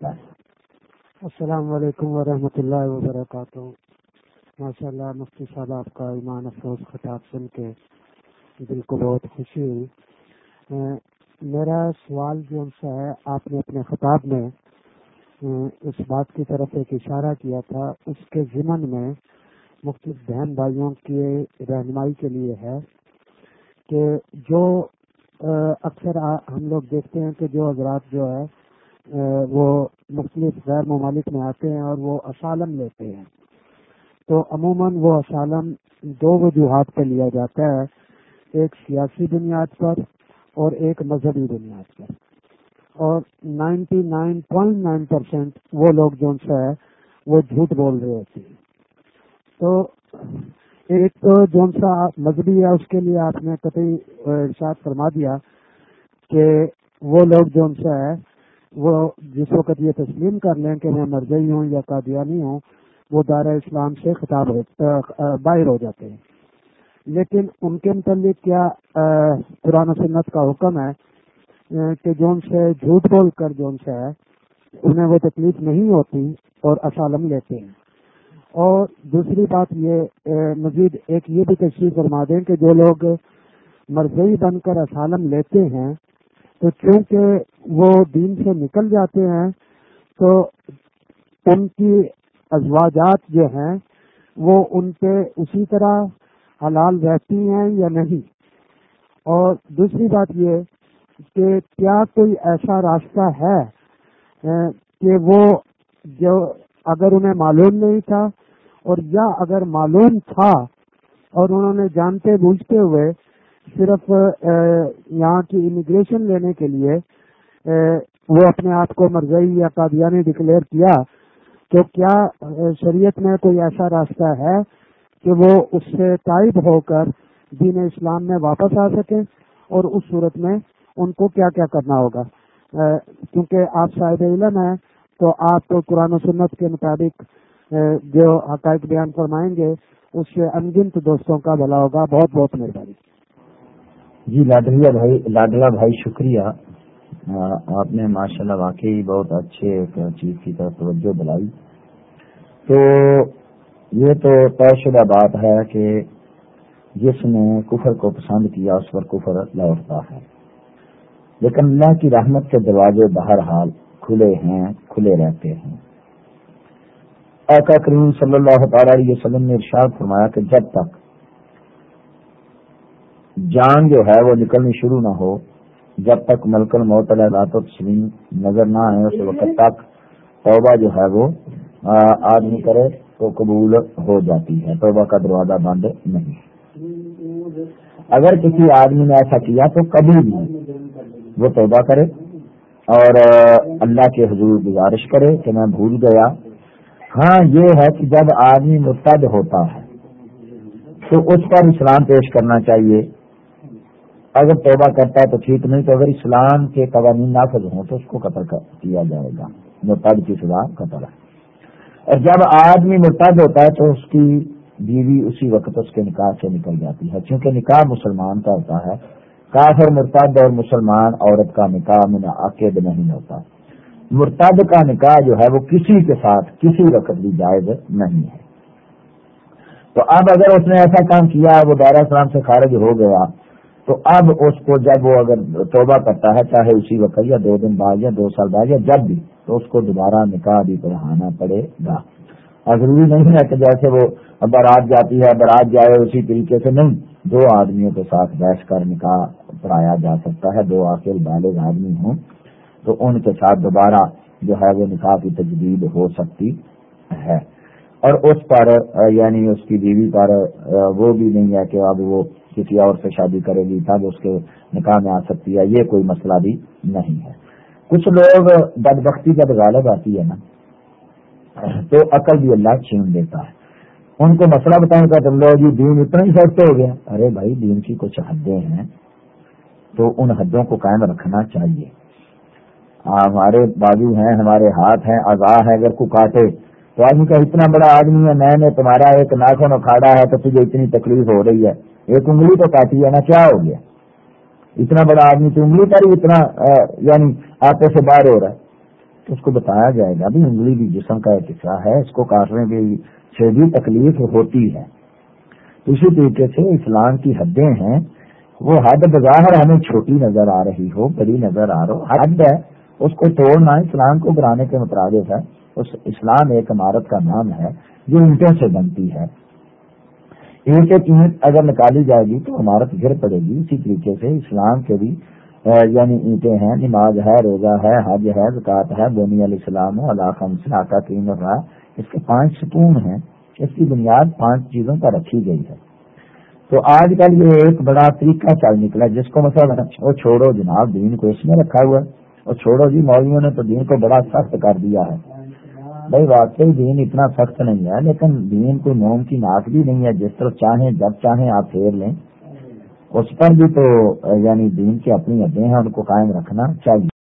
السلام علیکم ورحمۃ اللہ وبرکاتہ۔ ماشاء اللہ مفتی صاحب، آپ کا ایمان افروز خطاب سن کے دل کو بہت خوشی ہوئی۔ میرا سوال جو سا ہے، آپ نے اپنے خطاب میں اس بات کی طرف ایک اشارہ کیا تھا۔ اس کے ضمن میں مختلف بہن بھائیوں کی رہنمائی کے لیے ہے کہ جو اکثر ہم لوگ دیکھتے ہیں کہ جو حضرات جو ہے وہ مختلف غیر ممالک میں آتے ہیں اور وہ اسالم لیتے ہیں۔ تو عموماً وہ اسالم دو وجوہات پہ لیا جاتا ہے، ایک سیاسی بنیاد پر اور ایک مذہبی بنیاد پر۔ اور ninety nine point nine percent وہ لوگ جو سے ہے وہ جھوٹ بول رہے ہوتے ہیں۔ تو ایک تو جو سا مذہبی ہے، اس کے لیے آپ نے قطعی ارشاد فرما دیا کہ وہ لوگ جو سے ہے وہ جس وقت یہ تسلیم کر لیں کہ میں مرضی ہوں یا قادیانی ہوں، وہ دار اسلام سے خطاب باہر ہو جاتے ہیں۔ لیکن ان کے متعلق کیا قرآن و سنت کا حکم ہے کہ جو ان سے جھوٹ بول کر جو ان سے ہے، انہیں وہ تکلیف نہیں ہوتی اور اسالم لیتے ہیں۔ اور دوسری بات یہ مزید ایک یہ بھی تشریح فرما دیں کہ جو لوگ مرضی بن کر اسالم لیتے ہیں، تو چونکہ وہ دین سے نکل جاتے ہیں تو ان کی ازواجات جو ہیں وہ ان پہ اسی طرح حلال رہتی ہیں یا نہیں؟ اور دوسری بات یہ کہ کیا کوئی ایسا راستہ ہے کہ وہ جو اگر انہیں معلوم نہیں تھا اور یا اگر معلوم تھا اور انہوں نے جانتے بوجھتے ہوئے صرف یہاں کی امیگریشن لینے کے لیے وہ اپنے آپ کو مرضی یا قادیانی ڈکلیئر کیا تو کیا شریعت میں کوئی ایسا راستہ ہے کہ وہ اس سے طائب ہو کر دین اسلام میں واپس آ سکیں اور اس صورت میں ان کو کیا کیا کرنا ہوگا؟ کیونکہ آپ صاحب علم ہیں تو آپ تو قرآن و سنت کے مطابق جو حقائق بیان فرمائیں گے، اس سے انگنت دوستوں کا بھلا ہوگا۔ بہت بہت مہربانی۔ جی لاڈلیا بھائی، لاڈلا بھائی، شکریہ۔ آپ نے ماشاء اللہ واقعی بہت اچھے ایک چیز کی طرف توجہ دلائی۔ تو یہ تو طے شدہ بات ہے کہ جس نے کفر کو پسند کیا، اس پر کفر لوٹتا ہے۔ لیکن اللہ کی رحمت کے دروازے بہرحال کھلے ہیں، کھلے رہتے ہیں۔ آقا کریم صلی اللہ تعالی علیہ وسلم نے ارشاد فرمایا کہ جب تک جان جو ہے وہ نکلنی شروع نہ ہو جب تک ملکن معطل رات و تسلیم نظر نہ آئے اس وقت تک توبہ جو ہے وہ آدمی کرے تو قبول ہو جاتی ہے۔ توبہ کا دروازہ بند نہیں اگر کسی آدمی نے ایسا کیا تو کبھی بھی وہ توبہ کرے اور اللہ کے حضور گزارش کرے کہ میں بھول گیا۔ ہاں یہ ہے کہ جب آدمی متد ہوتا ہے تو اس پر اسلام پیش کرنا چاہیے۔ اگر توبہ کرتا ہے تو ٹھیک، نہیں تو اگر اسلام کے قوانین نافذ ہوں تو اس کو قتل کیا جائے گا۔ مرتد کی سزا قتل ہے۔ اور جب آدمی مرتد ہوتا ہے تو اس کی بیوی اسی وقت اس کے نکاح سے نکل جاتی ہے۔ کیونکہ نکاح مسلمان کا ہوتا ہے۔ کافر مرتد اور مسلمان عورت کا نکاح میں عقید نہیں ہوتا۔ مرتد کا نکاح جو ہے وہ کسی کے ساتھ کسی وقت بھی جائز نہیں ہے۔ تو اب اگر اس نے ایسا کام کیا، وہ دائرہ اسلام سے خارج ہو گیا تو اب اس کو جب وہ اگر توبہ کرتا ہے، چاہے اسی وقت یا دو دن بعد یا دو سال بعد یا جب بھی، تو اس کو دوبارہ نکاح بھی پڑھانا پڑے گا۔ اور ضروری نہیں ہے کہ جیسے وہ بارات جاتی ہے، بارات جائے اسی طریقے سے، نہیں۔ دو آدمیوں کے ساتھ بیٹھ کر نکاح پڑھایا جا سکتا ہے۔ دو آخر بالغ آدمی ہوں، تو ان کے ساتھ دوبارہ جو ہے وہ نکاح کی تجدید ہو سکتی ہے۔ اور اس پر یعنی اس کی بیوی پر، وہ بھی نہیں ہے کہ اب وہ کسی اور سے شادی کرے گی، تب اس کے نکاح میں آ سکتی ہے، یہ کوئی مسئلہ بھی نہیں ہے۔ کچھ لوگ بد بختی جب غالب آتی ہے نا، تو عقل بھی اللہ چھین دیتا ہے۔ ان کو مسئلہ بتاؤں گا تم لوگ جی دین اتنا ہی سڑتے ہو گیا، ارے بھائی، دین کی کچھ حدیں ہیں، تو ان حدوں کو قائم رکھنا چاہیے۔ ہمارے بازو ہیں، ہمارے ہاتھ ہیں ازا ہے، اگر کو کاٹے، تو آدمی کا اتنا بڑا آدمی ہے، میں نے تمہارا ایک ناخن اکھاڑا ہے، تو تجھے اتنی تکلیف ہو رہی ہے۔ ایک انگلی تو کاٹی ہے نا، کیا ہو گیا؟ اتنا بڑا آدمی تو انگلی پر ہی اتنا یعنی آتے سے باہر ہو رہا ہے۔ تو اس کو بتایا جائے گا بھی انگلی بھی جسم کا ایک حصہ ہے، اس کو کاٹنے سے بھی تکلیف ہوتی ہے۔ اسی طریقے سے اسلام کی حدیں ہیں۔ وہ حد بظاہر ہمیں چھوٹی نظر آ رہی ہو، بڑی نظر آ رہا حد ہے، اس کو توڑنا اسلام کو گرانے کے مترادف ہے۔ اس اسلام ایک عمارت کا نام ہے، جو اینٹوں سے بنتی ہے۔ اینٹ ایک اینٹ اگر نکالی جائے گی تو عمارت گر پڑے گی۔ اسی طریقے سے اسلام کے بھی یعنی اینٹیں ہیں، نماز ہے، روزہ ہے، حج ہے زکات ہے، بونی علیہ السلام اللہ خمسہ کا اس کے پانچ ستون ہیں۔ اس کی بنیاد پانچ چیزوں پر رکھی گئی ہے۔ تو آج کل یہ ایک بڑا طریقہ چل نکلا جس کو مطلب وہ چھوڑو جناب، دین کو اس میں رکھا ہوا ہے۔ اور چھوڑو جی مولویوں نے تو دین کو بڑا سخت کر دیا ہے۔ بھائی واقعی دین اتنا سخت نہیں ہے، لیکن دین کوئی موم کی ناک بھی نہیں ہے۔ جس طرح چاہیں، جب چاہیں آپ پھیر لیں۔ اس پر بھی تو یعنی دین کی اپنی حدیں ہیں، ان کو قائم رکھنا چاہیے۔